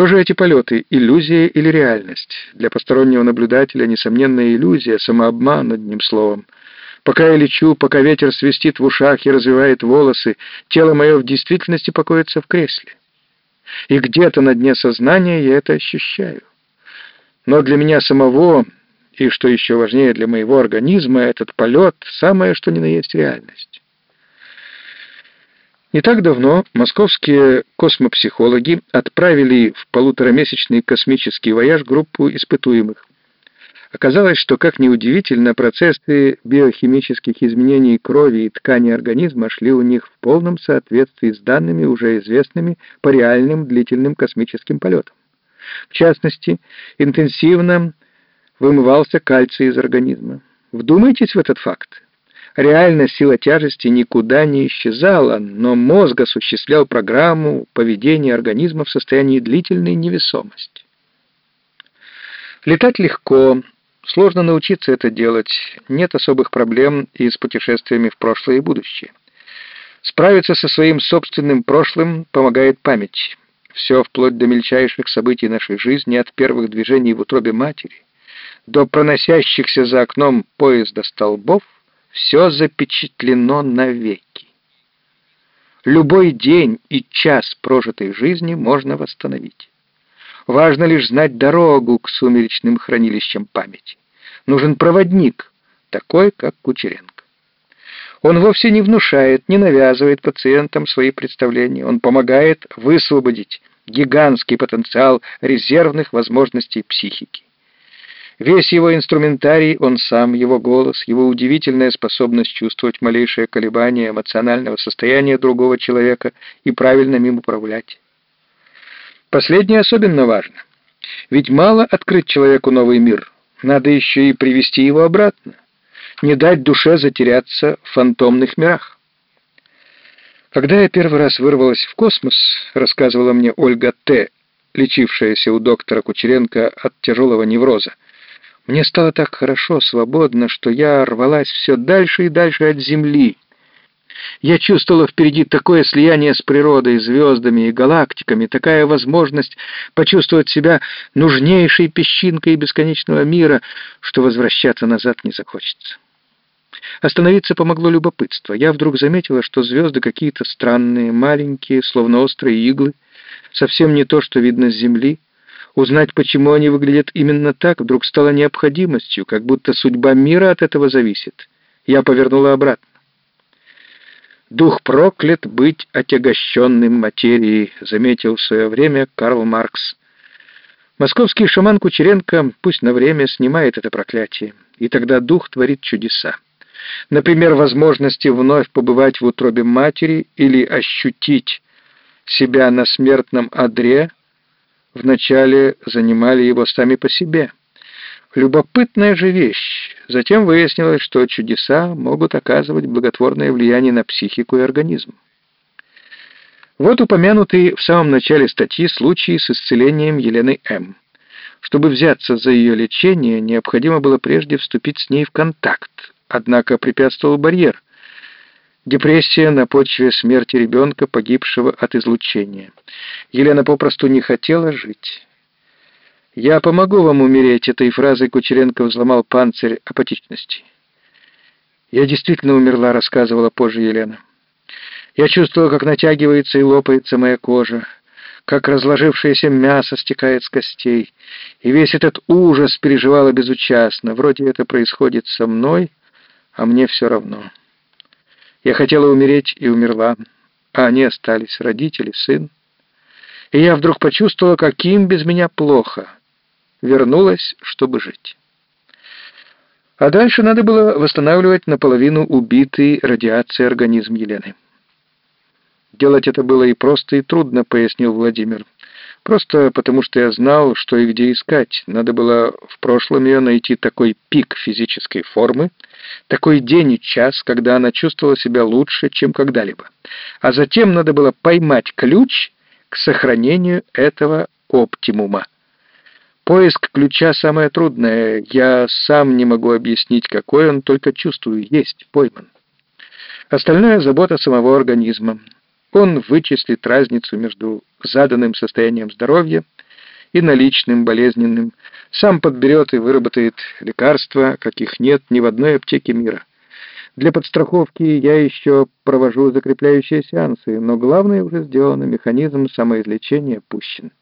Что же эти полеты, иллюзия или реальность? Для постороннего наблюдателя несомненная иллюзия, самообман, одним словом. Пока я лечу, пока ветер свистит в ушах и развивает волосы, тело мое в действительности покоится в кресле. И где-то на дне сознания я это ощущаю. Но для меня самого, и что еще важнее для моего организма, этот полет — самое что ни на есть реальность. Не так давно московские космопсихологи отправили в полуторамесячный космический вояж группу испытуемых. Оказалось, что, как ни удивительно, процессы биохимических изменений крови и ткани организма шли у них в полном соответствии с данными, уже известными по реальным длительным космическим полетам. В частности, интенсивно вымывался кальций из организма. Вдумайтесь в этот факт. Реально сила тяжести никуда не исчезала, но мозг осуществлял программу поведения организма в состоянии длительной невесомости. Летать легко, сложно научиться это делать, нет особых проблем и с путешествиями в прошлое и будущее. Справиться со своим собственным прошлым помогает память. Все вплоть до мельчайших событий нашей жизни, от первых движений в утробе матери, до проносящихся за окном поезда столбов — все запечатлено навеки. Любой день и час прожитой жизни можно восстановить. Важно лишь знать дорогу к сумеречным хранилищам памяти. Нужен проводник, такой, как Кучеренко. Он вовсе не внушает, не навязывает пациентам свои представления. Он помогает высвободить гигантский потенциал резервных возможностей психики. Весь его инструментарий, он сам, его голос, его удивительная способность чувствовать малейшее колебание эмоционального состояния другого человека и правильно им управлять. Последнее особенно важно. Ведь мало открыть человеку новый мир, надо еще и привести его обратно, не дать душе затеряться в фантомных мирах. Когда я первый раз вырвалась в космос, рассказывала мне Ольга Т., лечившаяся у доктора Кучеренко от тяжелого невроза, мне стало так хорошо, свободно, что я рвалась все дальше и дальше от земли. Я чувствовала впереди такое слияние с природой, звездами и галактиками, такая возможность почувствовать себя нужнейшей песчинкой бесконечного мира, что возвращаться назад не захочется. Остановиться помогло любопытство. Я вдруг заметила, что звезды какие-то странные, маленькие, словно острые иглы, совсем не то, что видно с Земли, Узнать, почему они выглядят именно так, вдруг стало необходимостью, как будто судьба мира от этого зависит. Я повернула обратно. «Дух проклят быть отягощенным материей», — заметил в свое время Карл Маркс. Московский шаман Кучеренко пусть на время снимает это проклятие, и тогда дух творит чудеса. Например, возможности вновь побывать в утробе матери или ощутить себя на смертном одре — вначале занимали его сами по себе. Любопытная же вещь. Затем выяснилось, что чудеса могут оказывать благотворное влияние на психику и организм. Вот упомянутый в самом начале статьи случай с исцелением Елены М. Чтобы взяться за ее лечение, необходимо было прежде вступить с ней в контакт, однако препятствовал барьер — Депрессия на почве смерти ребенка, погибшего от излучения. Елена попросту не хотела жить. «Я помогу вам умереть», — этой фразой Кучеренко взломал панцирь апатичности. «Я действительно умерла», — рассказывала позже Елена. «Я чувствовала, как натягивается и лопается моя кожа, как разложившееся мясо стекает с костей, и весь этот ужас переживала безучастно. Вроде это происходит со мной, а мне все равно». Я хотела умереть и умерла, а они остались, родители, сын. И я вдруг почувствовала, каким без меня плохо. Вернулась, чтобы жить. А дальше надо было восстанавливать наполовину убитый радиацией организм Елены. Делать это было и просто, и трудно, пояснил Владимир. Просто потому, что я знал, что и где искать. Надо было в прошлом ее найти такой пик физической формы, такой день и час, когда она чувствовала себя лучше, чем когда-либо. А затем надо было поймать ключ к сохранению этого оптимума. Поиск ключа самое трудное. Я сам не могу объяснить, какой он, только чувствую, есть, пойман. Остальное — забота самого организма. Он вычислит разницу между заданным состоянием здоровья и наличным, болезненным. Сам подберет и выработает лекарства, каких нет ни в одной аптеке мира. Для подстраховки я еще провожу закрепляющие сеансы, но главное уже сделано, механизм самоизлечения пущен.